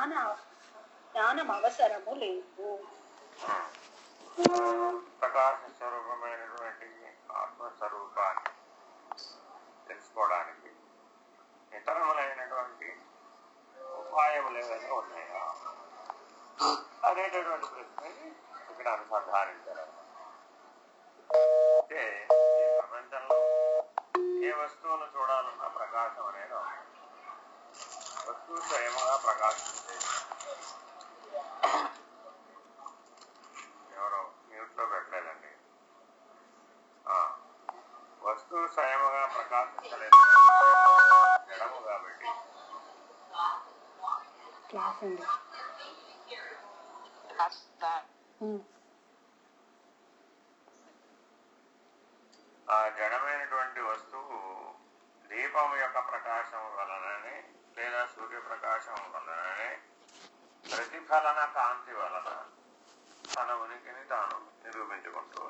జ్ఞాన జ్ఞానం అవసరము లేదు. ప్రకాశ స్వరూపమైనటువంటి ఆత్మస్వరూపాన్ని తెలుసుకోవడానికి ఇతరములైనటువంటి ఉపాయములు ఏవైనా ఉన్నాయా? అనేటటువంటి ప్రశ్నని ఇక్కడ అనుసంధానించారు. అంటే ఈ ప్రపంచంలో ఏ వస్తువును చూడాలన్నా ప్రకాశం అనేది వస్తువు స్వయముగా ప్రకాశించే ఎవరో మ్యూట్లో పెట్టాడండి పెట్టలేదండి వస్తువు స్వయముగా ప్రకాశించలేదు జడము కాబట్టి క్లాస్ అండి ఆ జడమైనటువంటి వస్తువు దీపం యొక్క ప్రకాశం వలననే లేదా సూర్యప్రకాశం వలననే ప్రతిఫలన కాంతి వలన తన ఉనికిని తాను నిరూపించుకుంటూ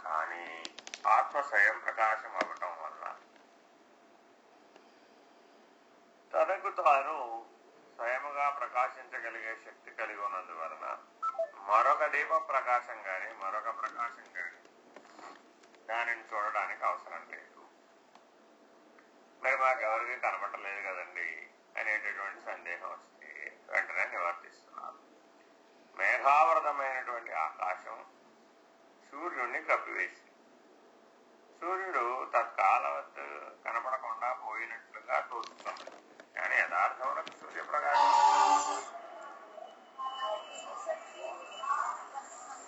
కానీ ఆత్మ స్వయం ప్రకాశం అవ్వటం వల్ల తనకు తాను స్వయముగా ప్రకాశించగలిగే శక్తి కలిగి ఉన్నందువలన మరొక దీప ప్రకాశం గాని మరొక ప్రకాశం గాని దానిని చూడడానికి అవసరం లేదు. మరి మాకు ఎవరికి కనబడలేదు కదండి అనేటటువంటి సందేహం వస్తే వెంటనే నివర్తిస్తున్నారు మేఘావృతమైనటువంటి ఆకాశం సూర్యుడిని కప్పివేసి సూర్యుడు తత్కాలవత్ కనపడకుండా పోయినట్లుగా తోచుతుంది కానీ యథార్థంలో సూర్యప్రకాశం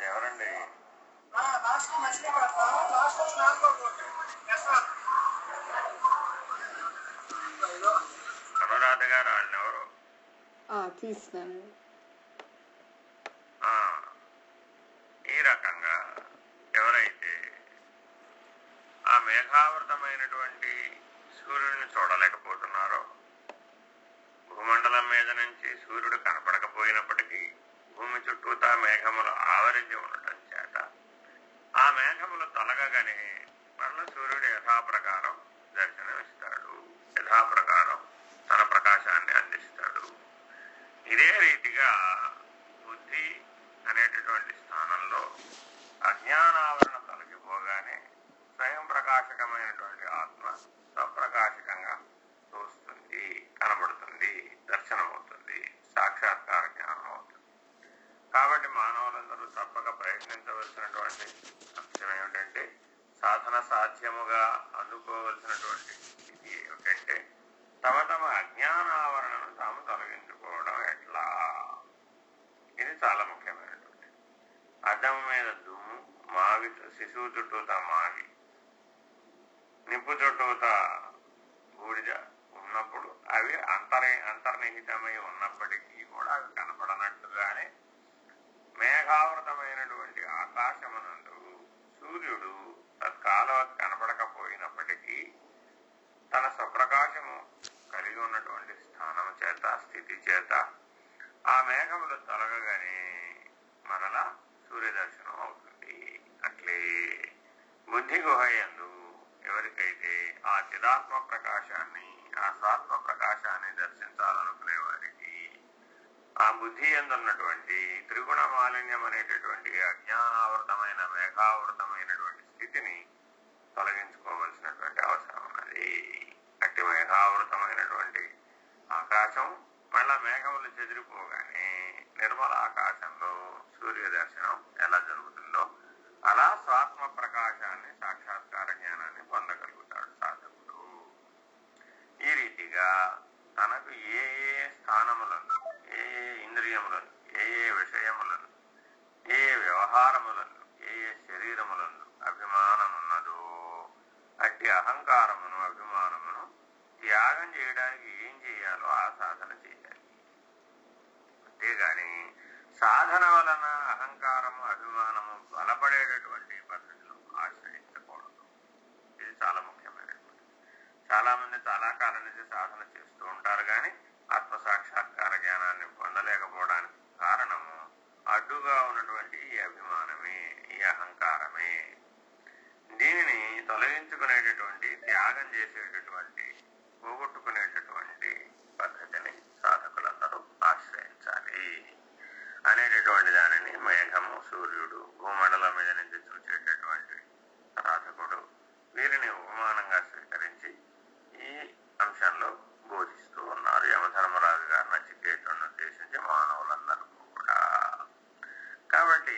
ఎవరండి? గారు ఎవరు ఈ రకంగా ఎవరైతే ఆ మేఘావృతమైనటువంటి సూర్యుడిని చూడలేకపోతున్నారో భూమండలం మీద నుంచి సూర్యుడు కనపడకపోయినప్పటికీ భూమి చుట్టూతా మేఘములు ఆవరించి ఉండటం చేత ఆ మేఘములు తొలగగానే మరల సూర్యుడు యథాప్రకారం దర్శనమిస్తాడు. యథాప్రకారం తన ప్రకాశాన్ని అందిస్తాడు పైగా బుద్ధి అనేటటువంటి స్థానంలో అజ్ఞానావరణ తొలగిపోగానే స్వయం ప్రకాశకమైనటువంటి ఆత్మ స్వప్రకాశకంగా చూస్తుంది కనబడుతుంది దర్శనమవుతుంది సాక్షాత్కార జ్ఞానం అవుతుంది కాబట్టి మానవులందరూ తప్పక ప్రయత్నించవలసినటువంటి అంశం ఏమిటంటే సాధన సాధ్యముగా అందుకోవలసినటువంటి స్థితి ఏమిటంటే తమ తమ అజ్ఞానావరణ తాము తొలగించుకోవడం ఎట్లా ఇది చాలా ముఖ్యమైనటువంటి. అద్దం మీద దుమ్ము మావి శిశువు చుట్టూత మావి. నిప్పు చుట్టూత బూడిద ఉన్నప్పుడు అవి అంతర్ అంతర్నిహితమై ఉన్నప్పటికీ కూడా అవి కనపడనట్టుగానే మేఘావృతమైనటువంటి ఆకాశమునందు సూర్యుడు తత్కాలవత్ కనపడకపోయినప్పటికీ తన స్వప్రకాశము కలిగి ఉన్నటువంటి స్థానం చేత స్థితి చేత ఆ మేఘములు తొలగగానే మరలా సూర్య దర్శనం అవుతుంది. అట్లే బుద్ధి గుహయందు ఎవరికైతే ఆ చిదాత్మ ప్రకాశాన్ని ఆ సాత్మ ప్రకాశాన్ని దర్శించాలనుకునే వారికి ఆ బుద్ధి ఎందున్నటువంటి త్రిగుణ మాలిన్యం అనేటటువంటి అజ్ఞానావృతమైన మేఘావృతమైనటువంటి స్థితిని తొలగించుకోవలసినటువంటి అవసరం ఉన్నది. అట్టి మేఘావృతమైనటువంటి ఆకాశం మళ్ళా మేఘములు చెదిరిపోగానే నిర్మల ఆకాశంలో సూర్య దర్శనం ఎలా జరుగుతుందో అలా స్వాత్మ ప్రకాశాన్ని సాక్షాత్కార జ్ఞానాన్ని పొందగలుగుతాడు సాధకుడు. ఈ రీతిగా తనకు ఏ ఏ స్థానములను ఏ ఏ ఇంద్రియములను ఏ ఏ విషయములను ఏ ఏ వ్యవహారములను ఏ ఏ శరీరములను అభిమానమున్నదో అట్టి అహంకారమును అభిమానమును త్యాగం చేయడానికి ఏం చేయాలో ఆ సాధన చేయాలి అంతేగాని సాధన వలన అహంకారము అభిమానము బలపడేటటువంటి పద్ధతిలో ఆశ్రయించకూడదు. ఇది చాలా ముఖ్యమైనటువంటి చాలా మంది చాలా కాలం నుంచి సాధన చేస్తూ ఉంటారు కానీ ఆత్మసాక్షాత్కార జ్ఞానాన్ని పొందలేకపోవడానికి కారణము అడ్డుగా ఉన్నటువంటి ఈ అభిమానమే ఈ అహంకారమే. దీనిని తొలగించుకునేటటువంటి త్యాగం చేసేటటువంటి పోగొట్టుకునేటటువంటి పద్ధతిని అనేటటువంటి దానిని మేఘము సూర్యుడు భూమండలం మీద నుంచి చూసేటటువంటి సాధకుడు వీరిని ఉపమానంగా స్వీకరించి ఈ అంశంలో బోధిస్తూ ఉన్నారు. యమధర్మరాజు గారు నచ్చికేతుడిని ఉద్దేశించి మానవులందరూ కూడా. కాబట్టి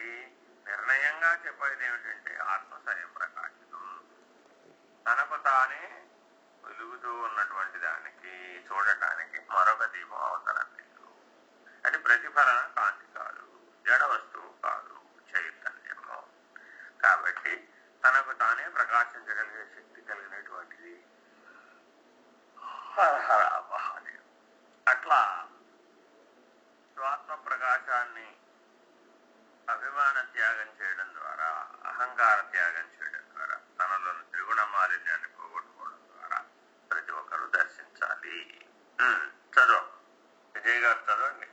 నిర్ణయంగా చెప్పేది ఏమిటంటే ఆత్మ స్వయం ప్రకాశితం. తనకు తానే వెలుగుతూ ఉన్నటువంటి దానికి చూడటానికి మరొక దీపం అవసరం లేదు అది ప్రతిఫలన ప్రకాశించగలిగే శక్తి కలిగినటువంటిది. హర హర మహాదేవ్ అట్లా స్వాత్మ ప్రకాశాన్ని అభిమాన త్యాగం చేయడం ద్వారా అహంకార త్యాగం చేయడం ద్వారా తనలోని త్రిగుణ మాలిన్యాన్ని పోగొట్టుకోవడం ద్వారా ప్రతి ఒక్కరూ దర్శించాలి ఉమ్, చదువు విజయ్ గారు చదవండి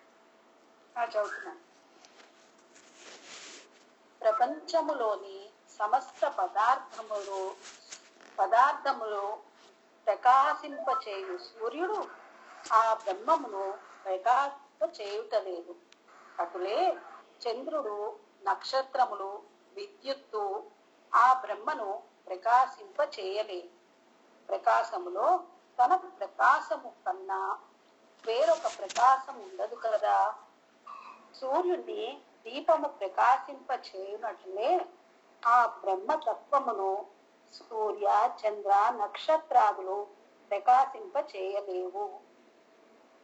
ఆ, చదువుతున్నాను ప్రపంచములోని సమస్త పదార్థములు పదార్థములు ప్రకాశింపచేయు సూర్యుడు ఆ బ్రహ్మమును ప్రకాశింపచేయుటలేదు. అటులే చంద్రుడు నక్షత్రములు విద్యుత్తు ఆ బ్రహ్మను ప్రకాశింప చేయలేదు ప్రకాశములో తన ప్రకాశము కన్నా వేరొక ప్రకాశం ఉండదు కదా? సూర్యుని దీపము ప్రకాశింప చేయునట్లే ఆ బ్రహ్మతత్వమును సూర్య చంద్ర నక్షత్రాదులు ప్రకాశింప చేయలేవు.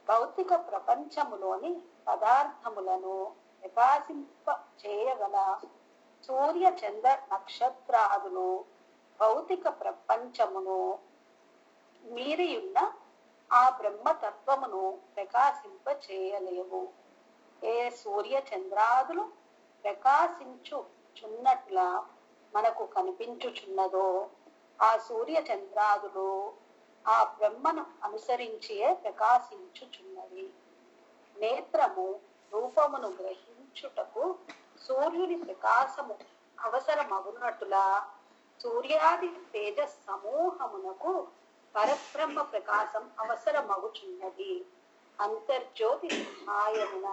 భౌతిక ప్రపంచములోని పదార్థములను ప్రకాశింప చేయగల సూర్య చంద్ర నక్షత్రాదులు భౌతిక ప్రపంచమును మీరియున్న ఆ బ్రహ్మతత్వమును ప్రకాశింప చేయలేవు. ఏ సూర్య చంద్రాదులు ప్రకాశించుచున్నట్ల మనకు కనిపించుచున్నదో ఆ సూర్య చంద్రాదులు ఆ బ్రహ్మను అనుసరించియే ప్రకాశించుచున్నది. నేత్రము రూపమును గ్రహించుటకు సూర్యుని ప్రకాశము అవసరమగునట్టులా సూర్యాది తేజ సమూహమునకు పరబ్రహ్మ ప్రకాశం అవసరమగుచున్నది. అంతర్జ్యోతి సహాయమున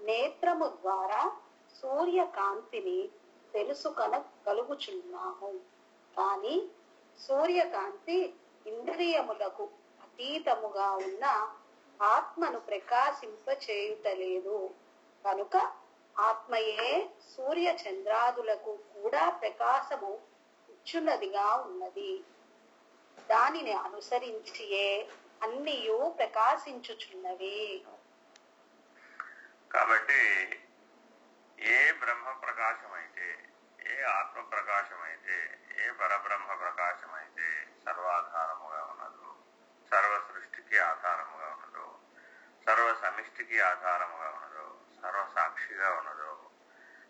నేత్రము ద్వారా సూర్యకాంతిని తెలుసుకొన కలుగుచున్నాము కానీ సూర్యకాంతి ఇంద్రియములకు అతీతముగా ఉన్న ఆత్మను ప్రకాశింపచేయుటలేదు. కనుక ఆత్మయే సూర్య చంద్రాదులకు కూడా ప్రకాశము ఇచ్చున్నదిగా ఉన్నది. దానిని అనుసరించియే అన్నియు ప్రకాశించుచున్నవి. కాబట్టి ఏ బ్రహ్మ ప్రకాశం అయితే ఏ ఆత్మ ప్రకాశమైతే ఏ పరబ్రహ్మ ప్రకాశం అయితే సర్వాధారముగా ఉన్నదు సర్వ సృష్టికి ఆధారముగా ఉన్నదు సర్వ సమిష్టికి ఆధారముగా ఉన్నదు సర్వ సాక్షిగా ఉన్నదు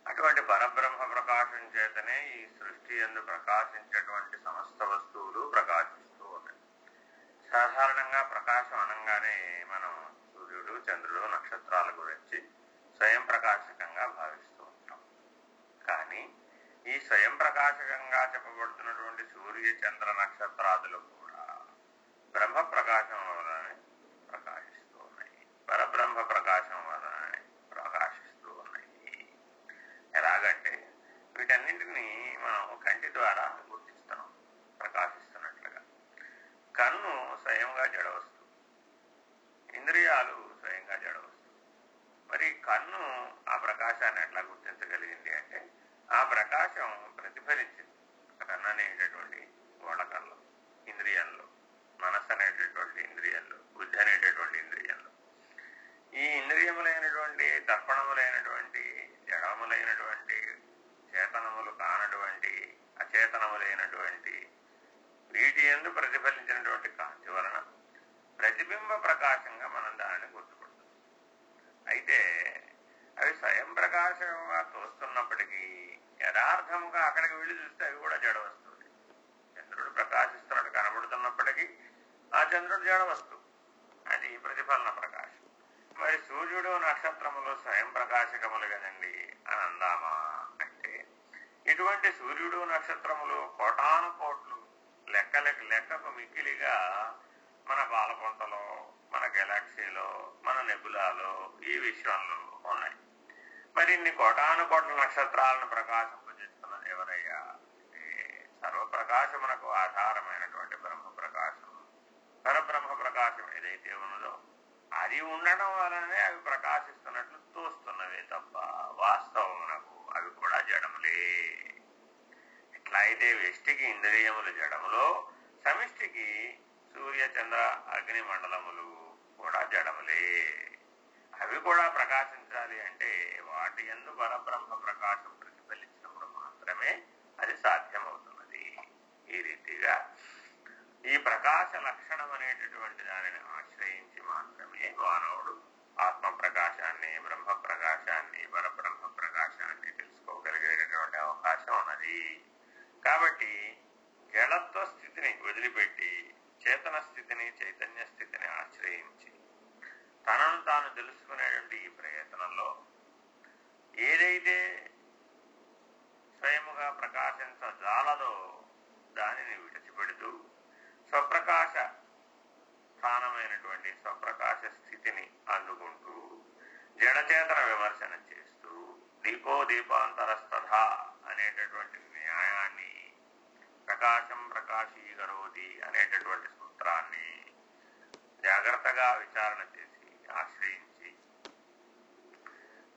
అటువంటి పరబ్రహ్మ ప్రకాశం చేతనే ఈ సృష్టి ఎందు ప్రకాశించేటువంటి సమస్త వస్తువులు ప్రకాశిస్తూ ఉన్నాయి సాధారణంగా ప్రకాశం అనగానే మనం సూర్యుడు చంద్రుడు నక్షత్రాల గురించి స్వయం ప్రకాశకంగా భావిస్తూ ఉంటాం కానీ ఈ స్వయం ప్రకాశకంగా చెప్పబడుతున్నటువంటి సూర్య చంద్ర నక్షత్రాదులకు కూడా బ్రహ్మ ప్రకాశం వలనే ప్రకాశిస్తూ ఉన్నాయి పరబ్రహ్మ ప్రకాశం వలనే ప్రకాశిస్తూ ఉన్నాయి ఎలాగంటే వీటన్నింటినీ మనం కంటి ద్వారా గుర్తిస్తాం ప్రకాశిస్తున్నట్లుగా కన్ను స్వయంగా జడ వస్తువు ఇంద్రియాలు స్వయంగా జడ వస్తువు మరి కన్ను ఆ ప్రకాశాన్ని ఎట్లా గుర్తించగలిగింది అంటే ఆ ప్రకాశం ప్రతిఫలించింది కన్ను అనేటటువంటి గోళకంలో ఇంద్రియంలో మనస్సు అనేటటువంటి ఇంద్రియంలో బుద్ధి అనేటటువంటి ఇంద్రియంలో ఈ ఇంద్రియములైనటువంటి దర్పణములైనటువంటి జడములైనటువంటి చేతనములు కానటువంటి అచేతనములైనటువంటి వీటి ఎందు ప్రతిఫలించినటువంటి కాంతి వలన ప్రతిబింబ ప్రకాశంగా మనం దానిని గుర్తుపడుతుంది అయితే అవి స్వయం ప్రకాశంగా తోస్తున్నప్పటికీ యథార్థముగా అక్కడికి వెళ్ళి చూస్తే అవి కూడా జడ వస్తుంది చంద్రుడు ప్రకాశిస్తున్నట్టు కనబడుతున్నప్పటికీ ఆ చంద్రుడు జడ వస్తువు అది ప్రతిఫలన ప్రకాశం మరి సూర్యుడు నక్షత్రములు స్వయం ప్రకాశకములు కదండి అని అందామా అంటే ఇటువంటి సూర్యుడు నక్షత్రములు కోటాను కోట్లు. లెక్కలకి లెక్కకు మిక్కిలిగా మన పాలపుంటలో మన గెలాక్సీలో మన నెబులాలో ఈ విశ్వంలో ఉన్నాయి. మరి ఇన్ని కోటాను కోట్ల నక్షత్రాలను ప్రకాశింపజేస్తున్నది ఎవరయ్యా? సర్వప్రకాశమునకు ఆధారమైనటువంటి బ్రహ్మ ప్రకాశం పరబ్రహ్మ ప్రకాశం ఏదైతే ఉన్నదో అది ఉండడం వలనే అవి ప్రకాశిస్తున్నట్లు తోస్తున్నవే తప్ప వాస్తవమునకు అవి కూడా జడములే ఎట్లా అయితే వ్యష్టికి ఇంద్రియములు జడములో సమిష్టికి సూర్య చంద్ర అగ్ని మండలములు కూడా జడములే. అవి కూడా ప్రకాశించాలి అంటే వాటి ఎందు పరబ్రహ్మ ప్రకాశం ప్రతిఫలించినప్పుడు మాత్రమే అది సాధ్యమవుతున్నది ఈ రీతిగా ఈ ప్రకాశ లక్షణం అనేటటువంటి దానిని ఆశ్రయించి మాత్రమే మానవుడు ఆత్మ ప్రకాశాన్ని బ్రహ్మ ప్రకాశాన్ని పరబ్రహ్మ ప్రకాశాన్ని తెలుసుకోగలిగేటటువంటి అవకాశం ఉన్నది కాబట్టి జడత్వ స్థితిని వదిలిపెట్టి చేతన స్థితిని చైతన్య స్థితిని ఆశ్రయించి తనను తాను తెలుసుకునేటువంటి ఈ ప్రయత్నంలో ఏదైతే స్వయముగా ప్రకాశించజాలదో దానిని విడిచిపెడుతూ స్వప్రకాశ స్థానమైనటువంటి స్వప్రకాశ స్థితిని అందుకుంటూ జడచేతన విమర్శనం చేస్తూ దీపో దీపాంతరస్తథ అనేటటువంటి న్యాయాన్ని ప్రకాశం ప్రకాశీకరోది అనేటటువంటి సూత్రాన్ని జాగ్రత్తగా విచారణ చేసి ఆశ్రయించి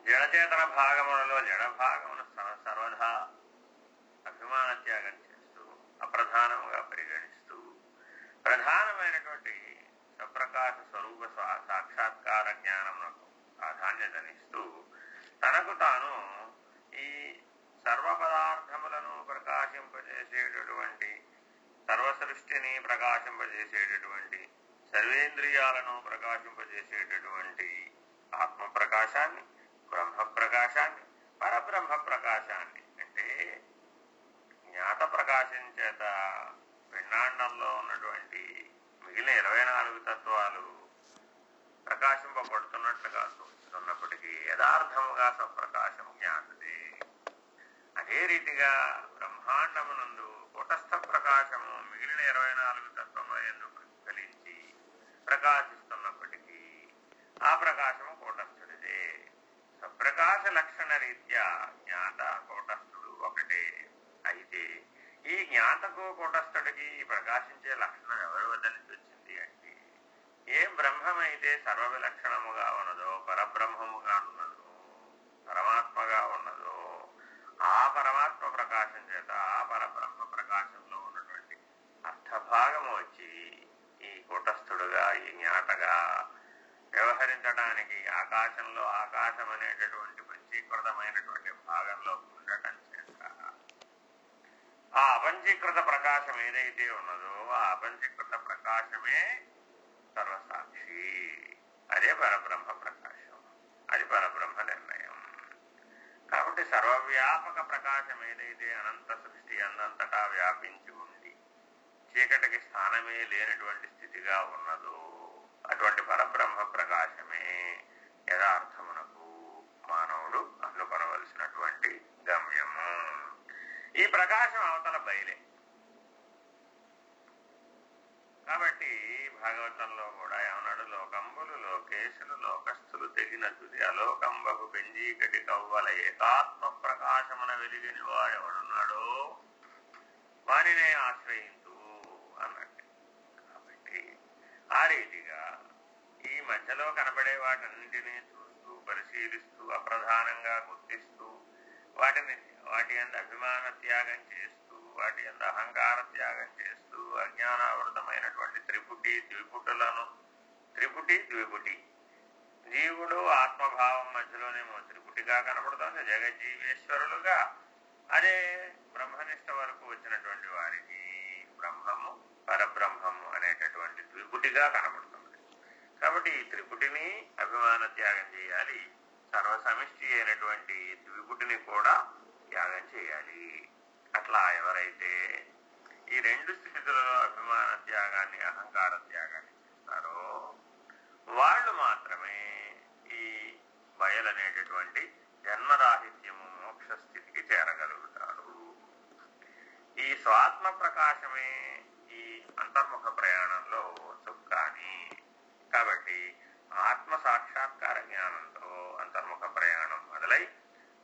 జడచేతన భాగములలో జడభాగమును సర్వదా అభిమాన త్యాగం చేస్తూ అప్రధానముగా పరిగణిస్తూ ప్రధానమైనటువంటి సప్రకాశ స్వరూప సాక్షాత్కార జ్ఞానమునకు ప్రాధాన్యతనిస్తూ తనకు తాను ఈ సర్వ పదార్థములను ప్రకాశింపజేసేటటువంటి సర్వ సృష్టిని ప్రకాశింపజేసేటటువంటి సర్వేంద్రియాలను ప్రకాశింపజేసేటటువంటి ఆత్మ ప్రకాశాన్ని బ్రహ్మ ప్రకాశాన్ని పరబ్రహ్మ ప్రకాశాన్ని అంటే జ్ఞాత ప్రకాశం చేత పిండాండంలో ఉన్నటువంటి మిగిలిన ఇరవై నాలుగు తత్వాలు ప్రకాశింపబడుతున్నట్లుగా చూస్తున్నప్పటికీ యథార్థముగా స్వప్రకాశం జ్ఞానది. అదే రీతిగా బ్రహ్మాండమునందు కూటస్థ ప్రకాశము మిగిలిన ఇరవై నాలుగు తత్వముల ఎందు ప్రతిఫలించి ప్రకాశిస్తున్నప్పటికీ ఆ ప్రకాశము కూటస్థుడిదే. స్వప్రకాశ లక్షణ రీత్యా జ్ఞాత కూటస్థుడు ఒకటే. అయితే ఈ జ్ఞాతకు కూటస్థుడికి ప్రకాశించే లక్షణం ఎవరి వద్ద నుంచి వచ్చింది అంటే ఏ సర్వవిలక్షణముగా సర్వ ఉన్నదో పరబ్రహ్మముగా ఉన్నదో పరమాత్మగా ఉన్నదో ఆ పరమాత్మ ప్రకాశం చేత ఆ పరబ్రహ్మ ప్రకాశంలో ఉన్నటువంటి అర్థభాగము వచ్చి ఈ కూటస్థుడుగా ఈ జ్ఞాతగా వ్యవహరించడానికి ఆకాశంలో ఆకాశం అనేటటువంటి పంచీకృతమైనటువంటి భాగంలో ఉండటం చేత. ఆ అపంచీకృత ప్రకాశం ఏదైతే ఉన్నదో ఆ అపంచీకృత ప్రకాశమే అదే పరబ్రహ్మ ప్రకాశం అది పరబ్రహ్మ నిర్ణయం కాబట్టి సర్వవ్యాపక ప్రకాశం ఏదైతే అనంత సృష్టి అన్నంతటా వ్యాపించి ఉండి చీకటికి స్థానమే లేనటువంటి స్థితిగా ఉన్నదో అటువంటి పరబ్రహ్మ ప్రకాశమే యథార్థమునకు మానవుడు అందుకొనవలసినటువంటి గమ్యము. ఈ ప్రకాశం అవతల బయలే. కాబట్టి భాగవతంలో లోకేశులు లోకస్థులు తెగిన తుది అలోకంబకు పెంజీకటి కవ్వల ఏకాత్మ ప్రకాశమున వెలిగిన వాడెవడున్నాడో వారినే ఆశ్రయించు అన్నట్టు. కాబట్టి ఆ రీతిగా ఈ మధ్యలో కనబడే వాటన్నింటినీ చూస్తూ పరిశీలిస్తూ అప్రధానంగా గుర్తిస్తూ వాటిని వాటి ఎంత అభిమాన త్యాగం చేస్తూ వాటి ఎంత అహంకార త్యాగం చేస్తూ అజ్ఞానావృతమైనటువంటి త్రిపుటి ద్విపుటులను త్రిపుటి ద్విపుటి జీవుడు ఆత్మభావం మధ్యలోనేమో త్రిపుటిగా కనపడుతోంది. జగజ్జీవేశ్వరులుగా. అదే బ్రహ్మనిష్ట వరకు వచ్చినటువంటి వారికి బ్రహ్మము పరబ్రహ్మము అనేటటువంటి త్రిపుటిగా కనబడుతుంది కాబట్టి ఈ త్రిపుటిని అభిమాన త్యాగం చేయాలి. సర్వసమిష్టి అయినటువంటి ద్విపుటిని కూడా త్యాగం చేయాలి. అట్లా ఎవరైతే ఈ రెండు స్థితులలో అభిమాన త్యాగాన్ని అహంకార త్యాగాన్ని చేస్తారో బయలనేటటువంటి జన్మరాహిత్యము మోక్ష స్థితికి చేరగలుగుతాడు. ఈ స్వాత్మ ప్రకాశమే ఈ అంతర్ముఖ ప్రయాణంలో సుఖాని కాబట్టి ఆత్మ సాక్షాత్కార జ్ఞానంతో అంతర్ముఖ ప్రయాణం మొదలై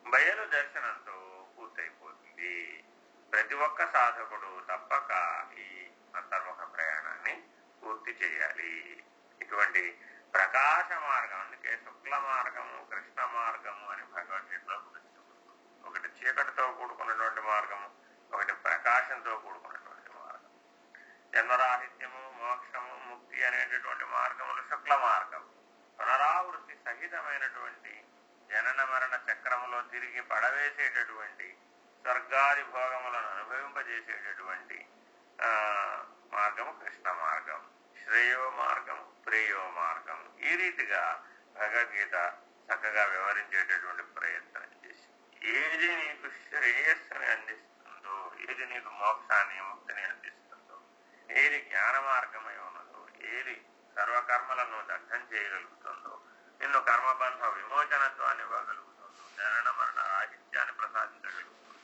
బయలు దర్శనంతో పూర్తయిపోతుంది. ప్రతి ఒక్క సాధకుడు తప్పక ఈ అంతర్ముఖ ప్రయాణాన్ని పూర్తి చేయాలి. ఇటువంటి ప్రకాశ మార్గం అందుకే శుక్ల మార్గం కృష్ణ మార్గము అని భగవద్గీతలో పిలుస్తుంది ఒకటి చీకటితో కూడుకున్నటువంటి మార్గము ఒకటి ప్రకాశంతో కూడుకున్నటువంటి మార్గం సాహిత్యము మోక్షము ముక్తి అనేటటువంటి మార్గములు శుక్ల మార్గం. పునరావృత్తి సహితమైనటువంటి జనన మరణ చక్రములో తిరిగి పడవేసేటటువంటి స్వర్గాది భోగములను అనుభవింపజేసేటటువంటి మార్గము కృష్ణ మార్గం శ్రేయో మార్గం ప్రేయో మార్గం. ఈ రీతిగా భగవద్గీత చక్కగా వివరించేటటువంటి ప్రయత్నం చేసి ఏది నీకు శ్రేయస్సుని అందిస్తుందో ఏది నీకు మోక్షాన్ని ముక్తిని అందిస్తుందో ఏది జ్ఞాన మార్గమై ఉన్నదో ఏది సర్వకర్మలను దగ్ధం చేయగలుగుతుందో నిన్ను కర్మబంధ విమోచనత్వాన్ని ఇవ్వగలుగుతుందో జనన మరణ రాహిత్యాన్ని ప్రసాదించగలుగుతుంది.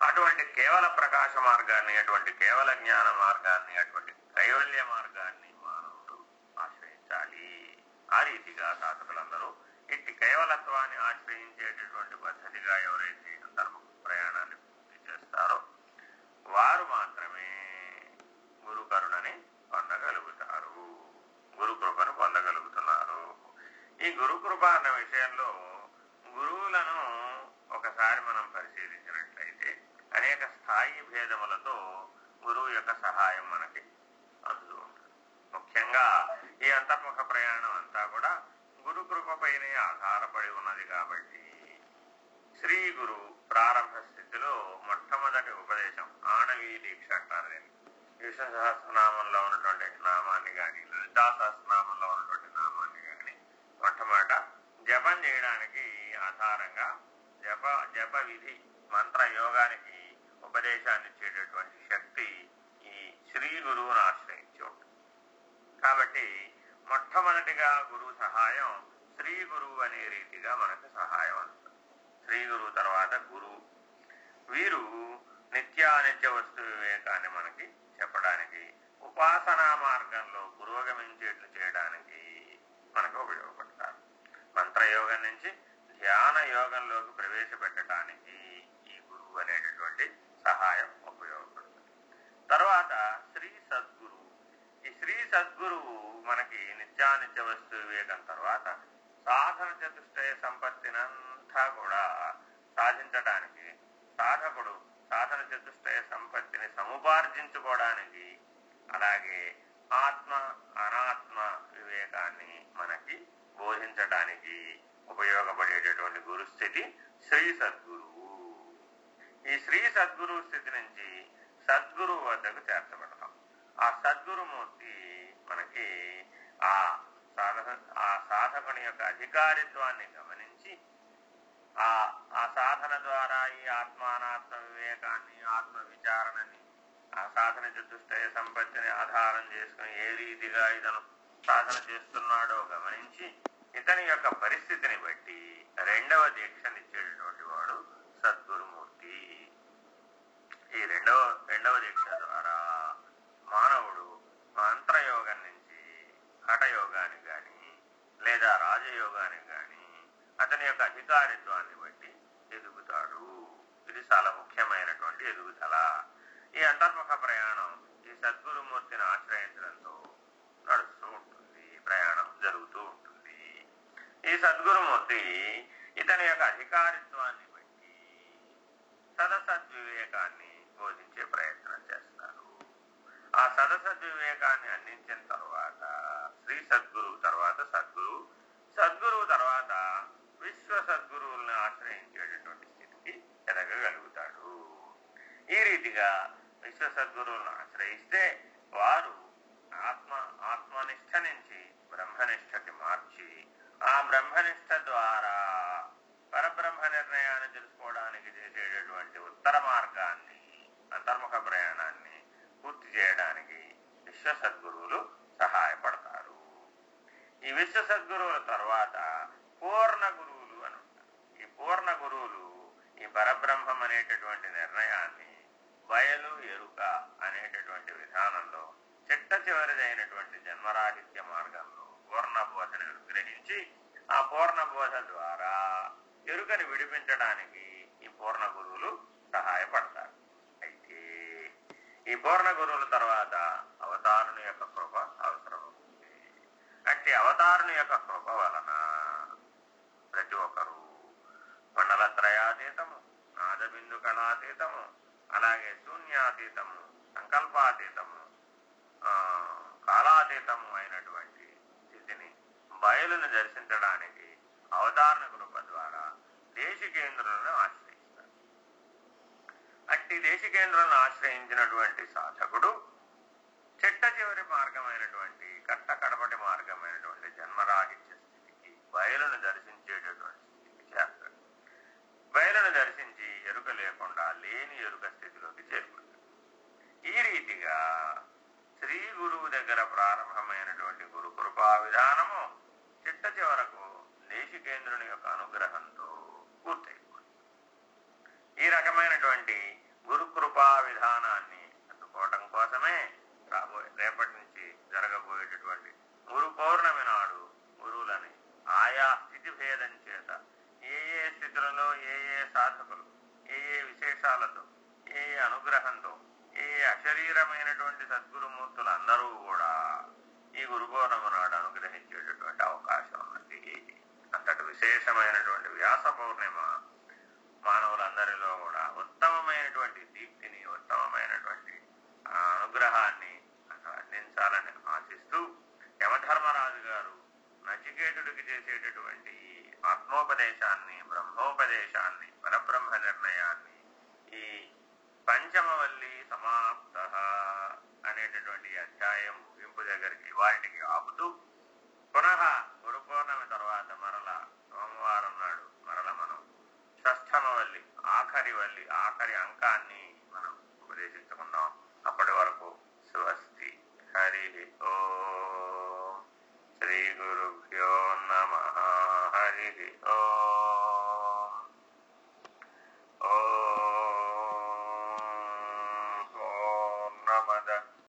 అటువంటి కేవల ప్రకాశ మార్గాన్ని అటువంటి కేవల జ్ఞాన మార్గాన్ని అటువంటి కైవల్య మార్గాన్ని మానవుడు ఆశ్రయించాలి. ఆ రీతిగా సాధకులందరూ ఇట్టి కేవలత్వాన్ని ఆశ్రయించేటటువంటి పద్ధతిగా ఎవరైతే ధర్మ ప్రయాణాన్ని పూర్తి చేస్తారో వారు మాత్రం ఈ గురుకృప అన్న విషయంలో గురువులను ఒకసారి మనం పరిశీలించినట్లయితే అనేక స్థాయి భేదములతో గురువు యొక్క సహాయం మనకి అందుతూ ఉంటుంది. ముఖ్యంగా ఈ అంతర్ముఖ ప్రయాణం అంతా కూడా గురుకృపపైనే ఆధారపడి ఉన్నది కాబట్టి శ్రీ గురు ప్రారంభ స్థితిలో మొట్టమొదటి ఉపదేశం ఆణవీ దీక్ష అంటారు విష్ణు సహస్రనామంలో ఉన్నటువంటి నామాన్ని కానీ లలితా సహస్ర ఉన్నటువంటి నామాన్ని కానీ మొట్టమొదట జపం చేయడానికి ఆధారంగా జప జప విధి మంత్ర యోగానికి ఉపదేశాన్ని ఇచ్చేటటువంటి శక్తి ఈ శ్రీ గురువును ఆశ్రయించి ఉంటుంది. కాబట్టి మొట్టమొదటిగా గురువు సహాయం శ్రీ గురువు అనే రీతిగా మనకు సహాయం అంటారు శ్రీ గురువు తర్వాత గురువు. వీరు నిత్యానిత్య వస్తు వివేకాన్ని మనకి చెప్పడానికి ఉపాసనా మార్గంలో పురోగమించేట్లు చేయడానికి మనకు ఉపయోగం. యోగం నుంచి ధ్యాన యోగంలోకి ప్రవేశపెట్టడానికి ఈ గురువు అనేటటువంటి సహాయం ఉపయోగపడుతుంది. తర్వాత శ్రీ సద్గురు. ఈ శ్రీ సద్గురువు మనకి నిత్యానిత్య వస్తు వివేకం తర్వాత సాధన చతుష్టయ సంపత్తినంతా కూడా సాధించడానికి సాధకుడు సాధన చతుష్టయ సంపత్తిని సముపార్జించుకోవడానికి అలాగే ఆత్మ అనాత్మ వివేకాన్ని మనకి బోధించడానికి ఉపయోగపడేటటువంటి గురుస్థితి శ్రీ సద్గురువు ఈ శ్రీ సద్గురువు స్థితి నుంచి సద్గురువు వద్దకు చేర్చబడతాం. ఆ సద్గురుమూర్తి మనకి ఆ సాధన ఆ సాధకుని యొక్క అధికారిత్వాన్ని గమనించి ఆ ఆ సాధన ద్వారా ఈ ఆత్మానాత్మ వివేకాన్ని ఆత్మ విచారణని ఆ సాధన చతుష్టయ సంపత్తిని ఆధారం చేసుకుని ఏ రీతిగా ఇతను సాధన చేస్తున్నాడో గమనించి ఇతని యొక్క పరిస్థితిని బట్టి రెండవ దీక్షనిచ్చేటటువంటి వాడు సద్గురుమూర్తి. ఈ రెండవ రెండవ దీక్ష ద్వారా మానవుడు మంత్రయోగం నుంచి హఠయోగానికి గాని లేదా రాజయోగానికి గాని అతని యొక్క అధికారిత్వాన్ని బట్టి ఎదుగుతాడు. ఇది చాలా ముఖ్యమైనటువంటి ఎదుగుదల. ఈ అంతర్ముఖ ప్రయాణం ఈ సద్గురుమూర్తిని ఆశ్రయించడం నడుస్తూ ఉంటుంది ఈ ప్రయాణం జరుగుతూ ఉంటుంది ఈ సద్గురుమూర్తి ఇతని యొక్క అధికారిత్వాన్ని బట్టి సదసద్వివేకాన్ని బోధించే ప్రయత్నం చేస్తారు. ఆ సదసద్వివేకాన్ని అందించిన తర్వాత శ్రీ సద్గురువు తర్వాత సద్గురువు సద్గురువు తర్వాత విశ్వ సద్గురువుల్ని ఆశ్రయించేటటువంటి స్థితికి ఎదగగలుగుతాడు. ఈ రీతిగా విశ్వ సద్గురువులను ఆశ్రయిస్తే వారు ఆత్మ ఆత్మనిష్ట నుంచి బ్రహ్మనిష్టకి మార్చి ఆ బ్రహ్మనిష్ట ద్వారా పరబ్రహ్మ నిర్ణయాన్ని తెలుసుకోవడానికి చేసేటటువంటి ఉత్తర మార్గాన్ని అంతర్ముఖ ప్రయాణాన్ని పూర్తి చేయడానికి విశ్వసద్గురువులు సహాయపడతారు. ఈ విశ్వసద్గురువుల తర్వాత పూర్ణ గురువులు అని ఈ పూర్ణ గురువులు ఈ పరబ్రహ్మం అనేటటువంటి నిర్ణయాన్ని బయలు ఎరుక అనేటటువంటి విధానంలో చిట్ట చివరిదైనటువంటి జన్మరాహిత్య మార్గం పూర్ణ బోధను గ్రహించి ఆ పూర్ణ బోధ ద్వారా ఎరుకని విడిపించడానికి ఈ పూర్ణ గురువులు సహాయపడతారు. అయితే ఈ పూర్ణ గురువుల తర్వాత అవతారుని యొక్క కృప అవసరం అవుతుంది అట్టి అవతారుని యొక్క కృప వలన ప్రతి ఒక్కరు మండలత్రయాతీతము నాదబిందు కళాతీతము అలాగే శూన్యాతీతము సంకల్పాతీతము కాలాతీతము అయినటువంటి బయలును దర్శించడానికి అవతారణ కృప ద్వారా దేశికేంద్రులను ఆశ్రయిస్తారు. అట్టి దేశికేంద్రులను ఆశ్రయించినటువంటి సాధకుడు చిట్ట చివరి మార్గమైనటువంటి కట్ట కడపటి మార్గమైనటువంటి జన్మరాహిత్య స్థితికి బయలును దర్శించేటటువంటి స్థితికి చేస్తాడు బయలును దర్శించి ఎరుక లేకుండా లేని ఎరుక స్థితిలోకి చేరుకుంటాడు. ఈ రీతిగా శ్రీ గురువు దగ్గర ప్రారంభమైనటువంటి గురు కృపా విధానము చిట్ట చివరకు దేశికేంద్రుని యొక్క అనుగ్రహంతో పూర్తయిపోయింది ఈ రకమైనటువంటి గురు కృపా విధానాన్ని అందుకోవటం కోసమే రాబోయే రేపటి నుంచి జరగబోయేటటువంటి గురు పౌర్ణమి నాడు గురువులని ఆయా స్థితి భేదం చేత ఏ ఏ స్థితులలో ఏ ఏ సాధకులు ఏ ఏ విశేషాలతో ఏ ఏ అనుగ్రహంతో ఏ ఏ అశరీరమైనటువంటి సద్గురుమూర్తులు అందరూ కూడా ఈ గురు పౌర్ణమి నాడు అనుగ్రహించేటటువంటి అవకాశం ఉన్నది అంతటి విశేషమైనటువంటి వ్యాస పౌర్ణిమ మానవులందరిలో కూడా ఉత్తమమైనటువంటి దీప్తిని ఉత్తమమైనటువంటి ఆ, అనుగ్రహాన్ని అసలు అందించాలని ఆశిస్తూ యమధర్మరాజు గారు నచికేతుడికి చేసేటటువంటి ఈ ఆత్మోపదేశాన్ని బ్రహ్మోపదేశాన్ని పరబ్రహ్మ నిర్ణయాన్ని ఈ పంచమవల్లి సమాప్త అనేటటువంటి అధ్యాయం ముగింపు దగ్గరికి వాటికి ఆపుతూ పునః గురుపూర్ణమి తర్వాత మరల సోమవారం నాడు మరల మనం షష్ఠమవల్లి ఆఖరి వల్లి ఆఖరి అంకాన్ని